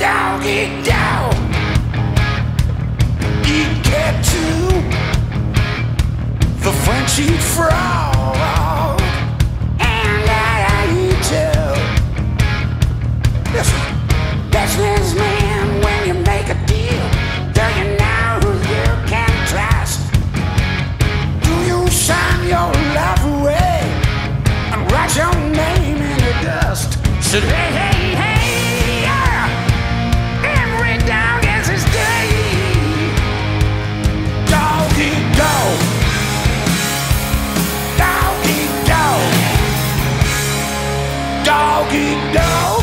Doggy dog. Eat cat too. The French eat frog. And I eat too. Listen, businessman, when you make a deal, do you know who you can trust? Do you sign your life away and write your name in the dust? Said, Dog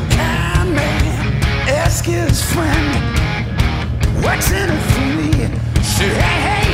the kind man. Ask his friend, what's in it for me? Should hey, hey.